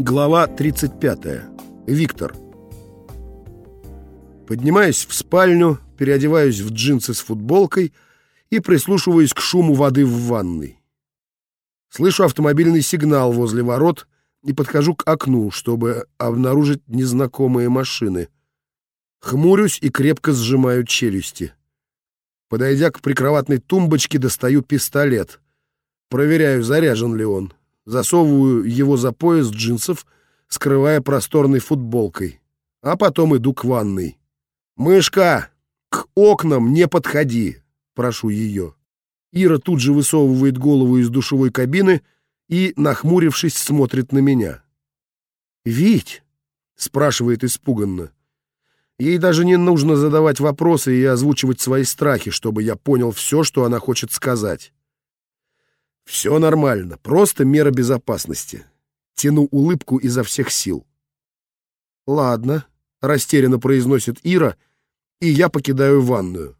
Глава 35. Виктор. Поднимаюсь в спальню, переодеваюсь в джинсы с футболкой и прислушиваюсь к шуму воды в ванной. Слышу автомобильный сигнал возле ворот и подхожу к окну, чтобы обнаружить незнакомые машины. Хмурюсь и крепко сжимаю челюсти. Подойдя к прикроватной тумбочке, достаю пистолет. Проверяю, заряжен ли он засовываю его за пояс джинсов, скрывая просторной футболкой, а потом иду к ванной. «Мышка, к окнам не подходи!» — прошу ее. Ира тут же высовывает голову из душевой кабины и, нахмурившись, смотрит на меня. «Вить?» — спрашивает испуганно. Ей даже не нужно задавать вопросы и озвучивать свои страхи, чтобы я понял все, что она хочет сказать. Все нормально, просто мера безопасности. Тяну улыбку изо всех сил. Ладно, растерянно произносит Ира, и я покидаю ванную.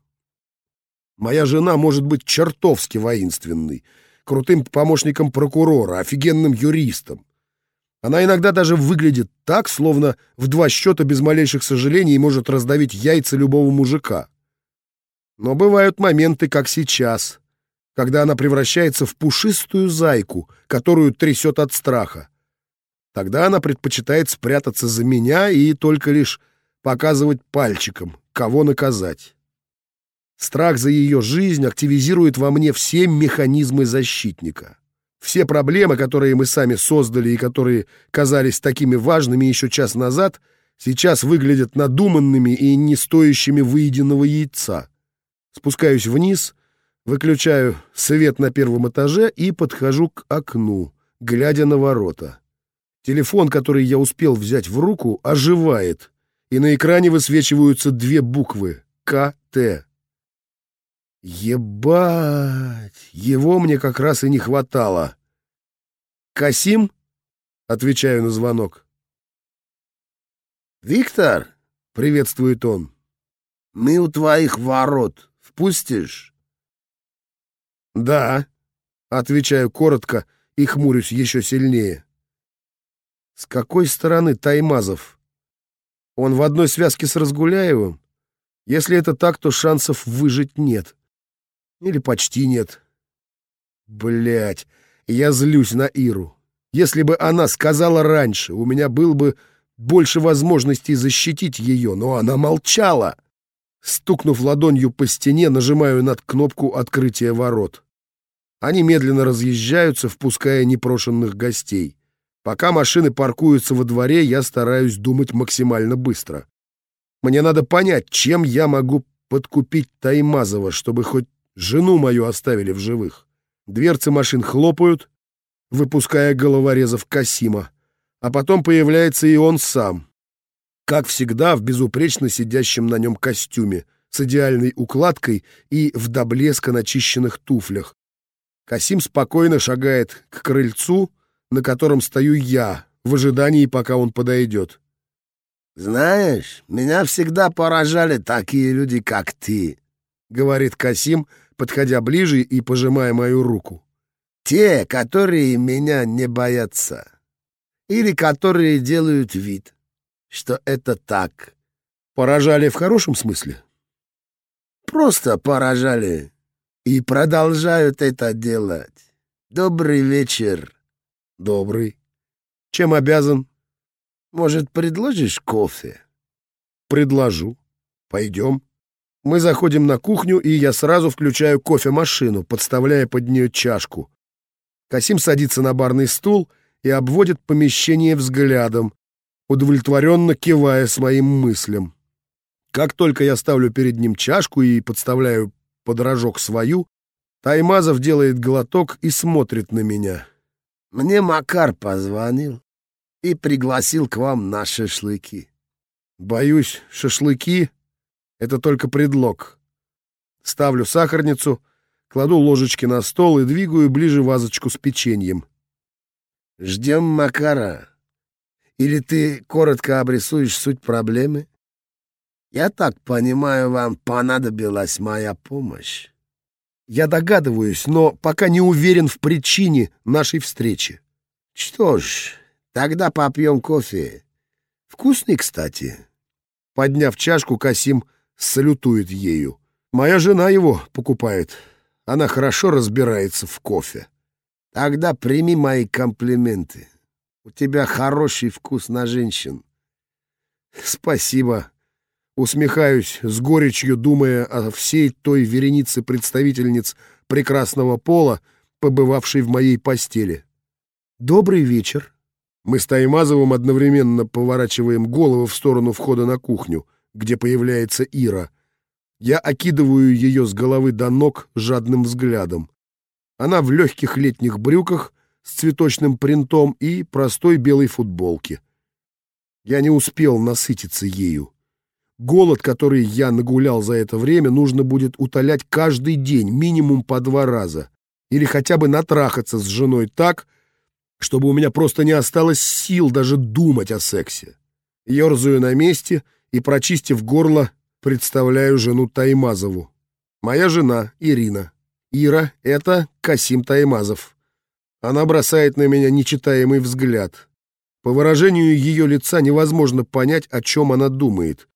Моя жена может быть чертовски воинственной, крутым помощником прокурора, офигенным юристом. Она иногда даже выглядит так, словно в два счета без малейших сожалений может раздавить яйца любого мужика. Но бывают моменты, как сейчас, когда она превращается в пушистую зайку, которую трясет от страха. Тогда она предпочитает спрятаться за меня и только лишь показывать пальчиком, кого наказать. Страх за ее жизнь активизирует во мне все механизмы защитника. Все проблемы, которые мы сами создали и которые казались такими важными еще час назад, сейчас выглядят надуманными и не стоящими выеденного яйца. Спускаюсь вниз Выключаю свет на первом этаже и подхожу к окну, глядя на ворота. Телефон, который я успел взять в руку, оживает, и на экране высвечиваются две буквы «КТ». Ебать! Его мне как раз и не хватало. «Касим?» — отвечаю на звонок. «Виктор?» — приветствует он. «Мы у твоих ворот. Впустишь?» «Да», — отвечаю коротко и хмурюсь еще сильнее. «С какой стороны Таймазов? Он в одной связке с Разгуляевым? Если это так, то шансов выжить нет. Или почти нет. Блять, я злюсь на Иру. Если бы она сказала раньше, у меня был бы больше возможностей защитить ее, но она молчала». Стукнув ладонью по стене, нажимаю над кнопку открытия ворот. Они медленно разъезжаются, впуская непрошенных гостей. Пока машины паркуются во дворе, я стараюсь думать максимально быстро. Мне надо понять, чем я могу подкупить Таймазова, чтобы хоть жену мою оставили в живых. Дверцы машин хлопают, выпуская головорезов Касима, а потом появляется и он сам. Как всегда, в безупречно сидящем на нем костюме, с идеальной укладкой и в до блеска начищенных туфлях, Касим спокойно шагает к крыльцу, на котором стою я, в ожидании, пока он подойдет. «Знаешь, меня всегда поражали такие люди, как ты», — говорит Касим, подходя ближе и пожимая мою руку. «Те, которые меня не боятся. Или которые делают вид, что это так». «Поражали в хорошем смысле?» «Просто поражали и продолжают это делать. Добрый вечер. Добрый. Чем обязан? Может, предложишь кофе? Предложу. Пойдем. Мы заходим на кухню, и я сразу включаю кофемашину, подставляя под нее чашку. Касим садится на барный стул и обводит помещение взглядом, удовлетворенно кивая своим мыслям. Как только я ставлю перед ним чашку и подставляю под рожок свою, Таймазов делает глоток и смотрит на меня. «Мне Макар позвонил и пригласил к вам на шашлыки». «Боюсь, шашлыки — это только предлог. Ставлю сахарницу, кладу ложечки на стол и двигаю ближе вазочку с печеньем. «Ждем Макара. Или ты коротко обрисуешь суть проблемы?» Я так понимаю, вам понадобилась моя помощь. Я догадываюсь, но пока не уверен в причине нашей встречи. Что ж, Тогда попьем кофе. Вкусный, кстати. Подняв чашку, Касим салютует ею. Моя жена его покупает. Она хорошо разбирается в кофе. Тогда прими мои комплименты. У тебя хороший вкус на женщин. Спасибо. Усмехаюсь с горечью, думая о всей той веренице представительниц прекрасного пола, побывавшей в моей постели. Добрый вечер. Мы с Таймазовым одновременно поворачиваем головы в сторону входа на кухню, где появляется Ира. Я окидываю ее с головы до ног жадным взглядом. Она в легких летних брюках с цветочным принтом и простой белой футболке. Я не успел насытиться ею. Голод, который я нагулял за это время, нужно будет утолять каждый день, минимум по два раза. Или хотя бы натрахаться с женой так, чтобы у меня просто не осталось сил даже думать о сексе. Ёрзаю на месте и, прочистив горло, представляю жену Таймазову. Моя жена Ирина. Ира — это Касим Таймазов. Она бросает на меня нечитаемый взгляд. По выражению ее лица невозможно понять, о чем она думает.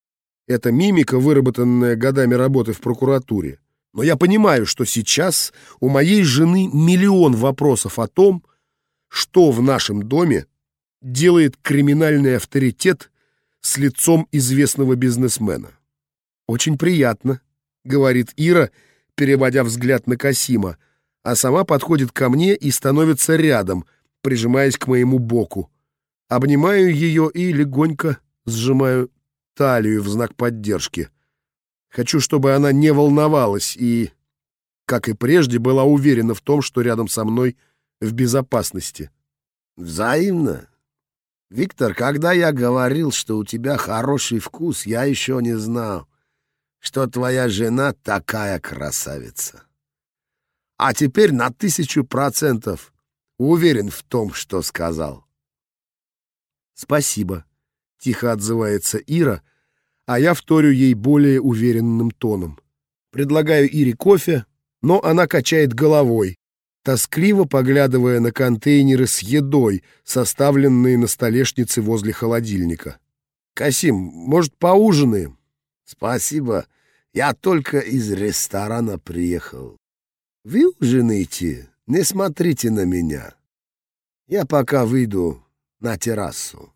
Это мимика, выработанная годами работы в прокуратуре. Но я понимаю, что сейчас у моей жены миллион вопросов о том, что в нашем доме делает криминальный авторитет с лицом известного бизнесмена. «Очень приятно», — говорит Ира, переводя взгляд на Касима, а сама подходит ко мне и становится рядом, прижимаясь к моему боку. Обнимаю ее и легонько сжимаю талию в знак поддержки. Хочу, чтобы она не волновалась и, как и прежде, была уверена в том, что рядом со мной в безопасности. Взаимно. Виктор, когда я говорил, что у тебя хороший вкус, я еще не знал, что твоя жена такая красавица. А теперь на тысячу процентов уверен в том, что сказал. Спасибо, тихо отзывается Ира, а я вторю ей более уверенным тоном. Предлагаю Ире кофе, но она качает головой, тоскливо поглядывая на контейнеры с едой, составленные на столешнице возле холодильника. «Касим, может, поужинаем?» «Спасибо. Я только из ресторана приехал. Вы ужинаете? Не смотрите на меня. Я пока выйду на террасу».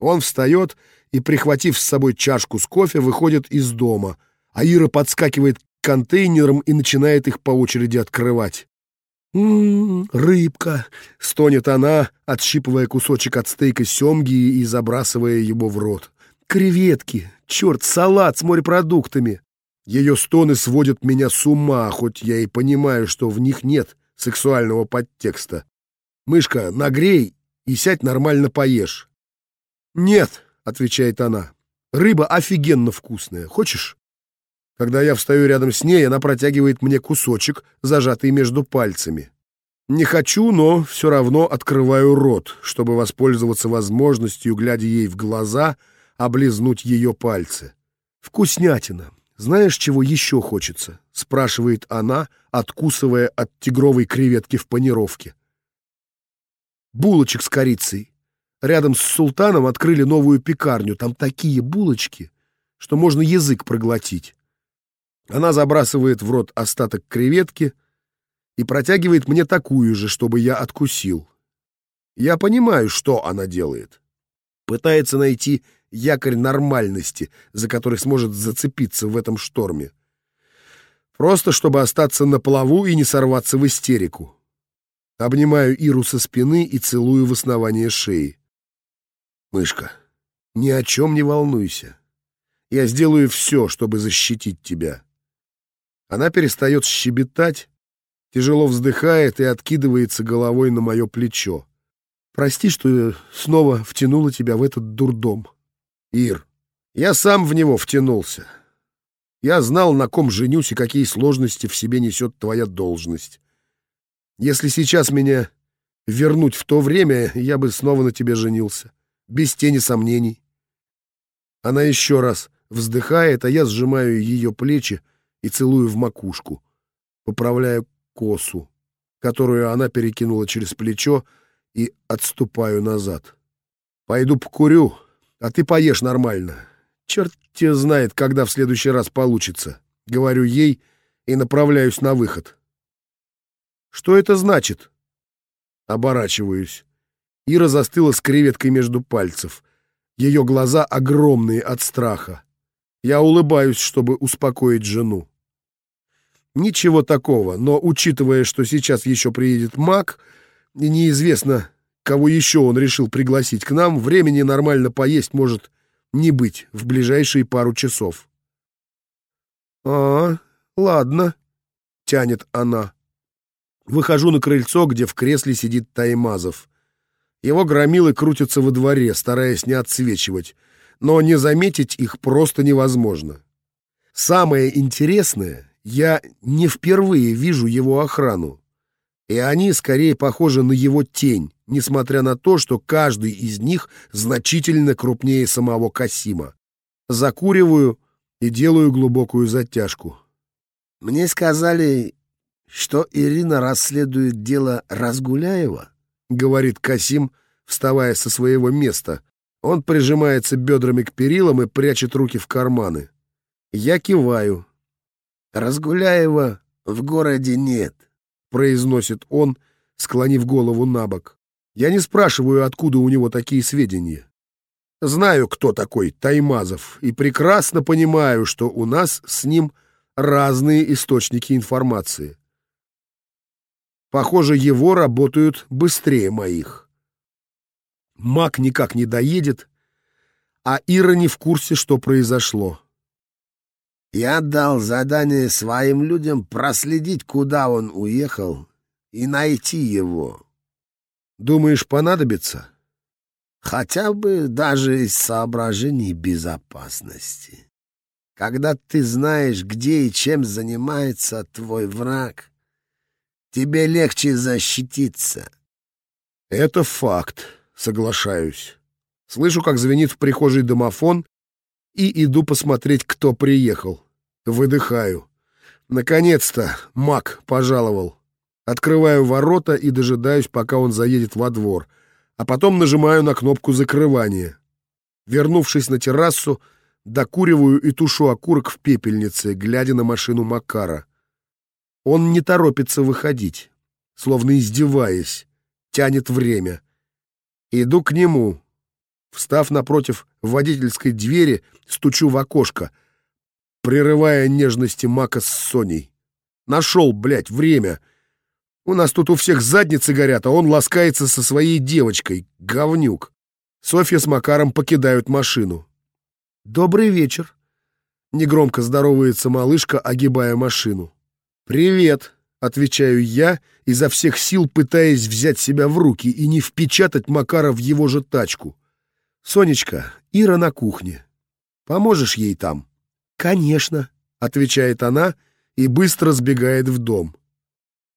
Он встает и, прихватив с собой чашку с кофе, выходит из дома, а Ира подскакивает к контейнерам и начинает их по очереди открывать. «М-м, рыбка!» — стонет она, отщипывая кусочек от стейка семги и забрасывая его в рот. «Креветки! Черт, салат с морепродуктами!» Ее стоны сводят меня с ума, хоть я и понимаю, что в них нет сексуального подтекста. «Мышка, нагрей и сядь нормально поешь». «Нет», — отвечает она, — «рыба офигенно вкусная. Хочешь?» Когда я встаю рядом с ней, она протягивает мне кусочек, зажатый между пальцами. Не хочу, но все равно открываю рот, чтобы воспользоваться возможностью, глядя ей в глаза, облизнуть ее пальцы. «Вкуснятина. Знаешь, чего еще хочется?» — спрашивает она, откусывая от тигровой креветки в панировке. «Булочек с корицей. Рядом с султаном открыли новую пекарню. Там такие булочки, что можно язык проглотить. Она забрасывает в рот остаток креветки и протягивает мне такую же, чтобы я откусил. Я понимаю, что она делает. Пытается найти якорь нормальности, за который сможет зацепиться в этом шторме. Просто чтобы остаться на плаву и не сорваться в истерику. Обнимаю Иру со спины и целую в основание шеи. Мышка, ни о чем не волнуйся. Я сделаю все, чтобы защитить тебя. Она перестает щебетать, тяжело вздыхает и откидывается головой на мое плечо. Прости, что снова втянула тебя в этот дурдом. Ир, я сам в него втянулся. Я знал, на ком женюсь и какие сложности в себе несет твоя должность. Если сейчас меня вернуть в то время, я бы снова на тебе женился. Без тени сомнений. Она еще раз вздыхает, а я сжимаю ее плечи, и целую в макушку, поправляю косу, которую она перекинула через плечо, и отступаю назад. Пойду покурю, а ты поешь нормально. Черт тебе знает, когда в следующий раз получится. Говорю ей и направляюсь на выход. Что это значит? Оборачиваюсь. Ира застыла с креветкой между пальцев. Ее глаза огромные от страха. Я улыбаюсь, чтобы успокоить жену. Ничего такого, но учитывая, что сейчас еще приедет маг, и неизвестно, кого еще он решил пригласить к нам, времени нормально поесть может не быть в ближайшие пару часов. «А, ладно», — тянет она. Выхожу на крыльцо, где в кресле сидит Таймазов. Его громилы крутятся во дворе, стараясь не отсвечивать, но не заметить их просто невозможно. Самое интересное, я не впервые вижу его охрану, и они скорее похожи на его тень, несмотря на то, что каждый из них значительно крупнее самого Касима. Закуриваю и делаю глубокую затяжку. «Мне сказали, что Ирина расследует дело Разгуляева?» — говорит Касим, вставая со своего места. Он прижимается бедрами к перилам и прячет руки в карманы. Я киваю. «Разгуляева в городе нет», — произносит он, склонив голову на бок. Я не спрашиваю, откуда у него такие сведения. Знаю, кто такой Таймазов, и прекрасно понимаю, что у нас с ним разные источники информации. Похоже, его работают быстрее моих. Мак никак не доедет, а Ира не в курсе, что произошло. Я дал задание своим людям проследить, куда он уехал, и найти его. Думаешь, понадобится? Хотя бы даже из соображений безопасности. Когда ты знаешь, где и чем занимается твой враг, тебе легче защититься. Это факт, соглашаюсь. Слышу, как звенит в прихожей домофон, и иду посмотреть, кто приехал. Выдыхаю. Наконец-то маг пожаловал. Открываю ворота и дожидаюсь, пока он заедет во двор, а потом нажимаю на кнопку закрывания. Вернувшись на террасу, докуриваю и тушу окурок в пепельнице, глядя на машину Макара. Он не торопится выходить, словно издеваясь, тянет время. Иду к нему. Встав напротив водительской двери, стучу в окошко, прерывая нежности Мака с Соней. Нашел, блядь, время. У нас тут у всех задницы горят, а он ласкается со своей девочкой, говнюк. Софья с Макаром покидают машину. «Добрый вечер», — негромко здоровается малышка, огибая машину. «Привет», — отвечаю я, изо всех сил пытаясь взять себя в руки и не впечатать Макара в его же тачку. «Сонечка, Ира на кухне. Поможешь ей там?» «Конечно», — отвечает она и быстро сбегает в дом.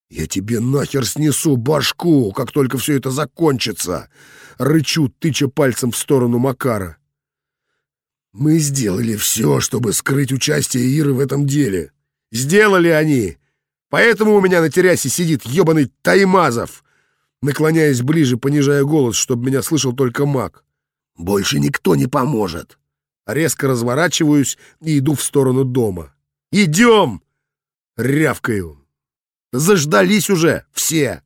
«Я тебе нахер снесу башку, как только все это закончится!» — рычу, тыча пальцем в сторону Макара. «Мы сделали все, чтобы скрыть участие Иры в этом деле. Сделали они. Поэтому у меня на террасе сидит ебаный Таймазов. Наклоняясь ближе, понижая голос, чтобы меня слышал только маг. Больше никто не поможет. Резко разворачиваюсь и иду в сторону дома. «Идем!» — рявкаю. «Заждались уже все!»